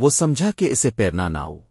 وہ سمجھا کہ اسے پیرنا نہ ہو۔